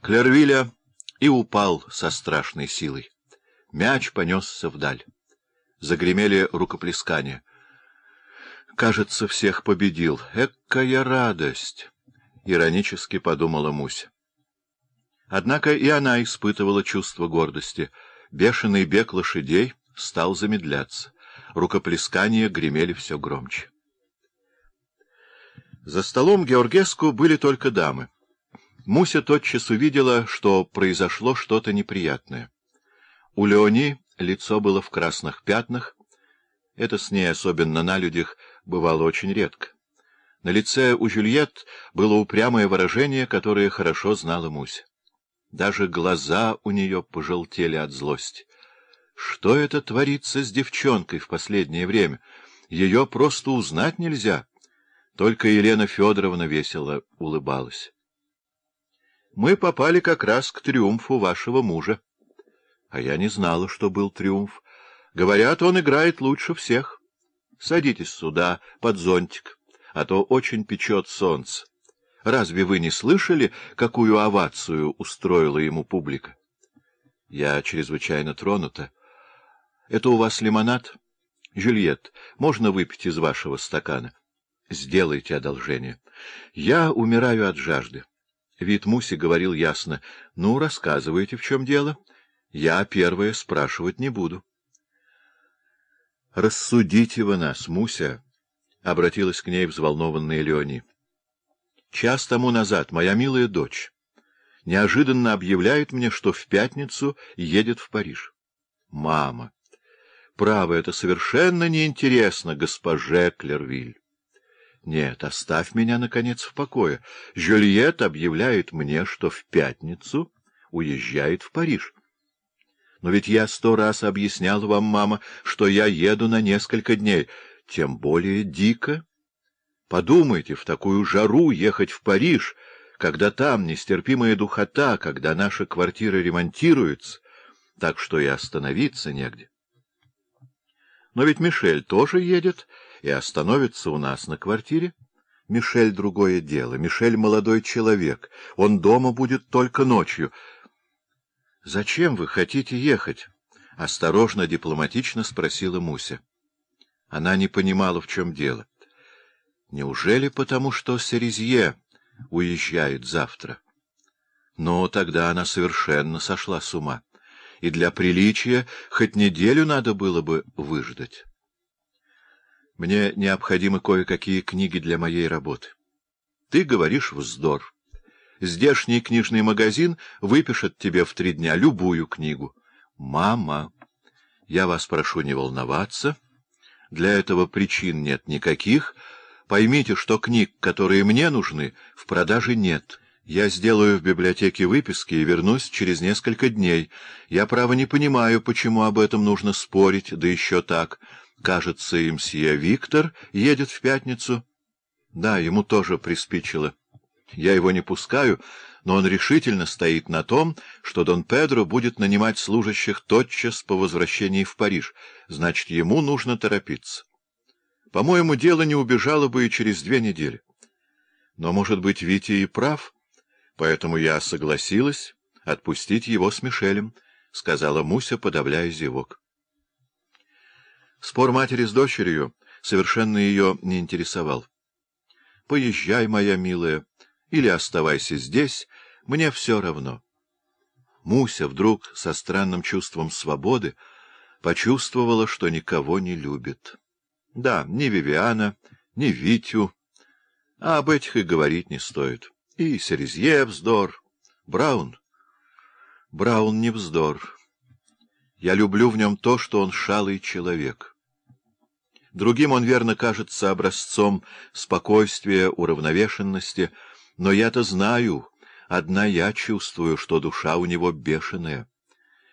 Клервиля и упал со страшной силой. Мяч понесся вдаль. Загремели рукоплескания. Кажется, всех победил. Экая радость! — иронически подумала Муся. Однако и она испытывала чувство гордости. Бешеный бег лошадей стал замедляться. Рукоплескания гремели все громче. За столом Георгеску были только дамы. Муся тотчас увидела, что произошло что-то неприятное. У Леони лицо было в красных пятнах. Это с ней, особенно на людях, бывало очень редко. На лице у Жюльет было упрямое выражение, которое хорошо знала Муся. Даже глаза у нее пожелтели от злости. Что это творится с девчонкой в последнее время? Ее просто узнать нельзя. Только Елена Федоровна весело улыбалась. Мы попали как раз к триумфу вашего мужа. А я не знала, что был триумф. Говорят, он играет лучше всех. Садитесь сюда, под зонтик, а то очень печет солнце. Разве вы не слышали, какую овацию устроила ему публика? Я чрезвычайно тронута. Это у вас лимонад? Жюльет, можно выпить из вашего стакана? Сделайте одолжение. Я умираю от жажды. Вид Муси говорил ясно. — Ну, рассказывайте, в чем дело. Я первое спрашивать не буду. — Рассудите вы нас, Муся, — обратилась к ней взволнованная Леони. — Час тому назад моя милая дочь неожиданно объявляет мне, что в пятницу едет в Париж. — Мама! Право, это совершенно неинтересно, госпоже Клервиль. Нет, оставь меня, наконец, в покое. Жюльет объявляет мне, что в пятницу уезжает в Париж. Но ведь я сто раз объяснял вам, мама, что я еду на несколько дней, тем более дико. Подумайте, в такую жару ехать в Париж, когда там нестерпимая духота, когда наша квартира ремонтируется, так что и остановиться негде. Но ведь Мишель тоже едет и остановится у нас на квартире. Мишель — другое дело. Мишель — молодой человек. Он дома будет только ночью. — Зачем вы хотите ехать? — осторожно, дипломатично спросила Муся. Она не понимала, в чем дело. Неужели потому, что Серезье уезжает завтра? Но тогда она совершенно сошла с ума и для приличия хоть неделю надо было бы выждать. Мне необходимы кое-какие книги для моей работы. Ты говоришь вздор. Здешний книжный магазин выпишет тебе в три дня любую книгу. Мама, я вас прошу не волноваться. Для этого причин нет никаких. Поймите, что книг, которые мне нужны, в продаже нет. Я сделаю в библиотеке выписки и вернусь через несколько дней. Я, право, не понимаю, почему об этом нужно спорить, да еще так. Кажется, и мсье Виктор едет в пятницу. Да, ему тоже приспичило. Я его не пускаю, но он решительно стоит на том, что Дон Педро будет нанимать служащих тотчас по возвращении в Париж. Значит, ему нужно торопиться. По-моему, дело не убежало бы и через две недели. Но, может быть, Витя и прав... Поэтому я согласилась отпустить его с Мишелем, — сказала Муся, подавляя зевок. Спор матери с дочерью совершенно ее не интересовал. — Поезжай, моя милая, или оставайся здесь, мне все равно. Муся вдруг со странным чувством свободы почувствовала, что никого не любит. Да, ни Вивиана, ни Витю, а об этих и говорить не стоит. И Серезье вздор. Браун. Браун не вздор. Я люблю в нем то, что он шалый человек. Другим он, верно, кажется образцом спокойствия, уравновешенности, но я-то знаю, одна я чувствую, что душа у него бешеная.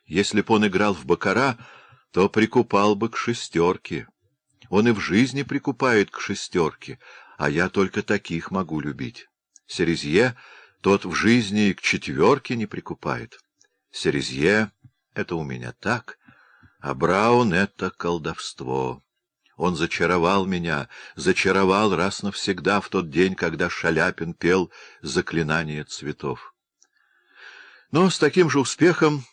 Если б он играл в бакара, то прикупал бы к шестерке. Он и в жизни прикупает к шестерке, а я только таких могу любить. Серезье тот в жизни к четверке не прикупает. Серезье — это у меня так, а Браун — это колдовство. Он зачаровал меня, зачаровал раз навсегда в тот день, когда Шаляпин пел «Заклинание цветов». Но с таким же успехом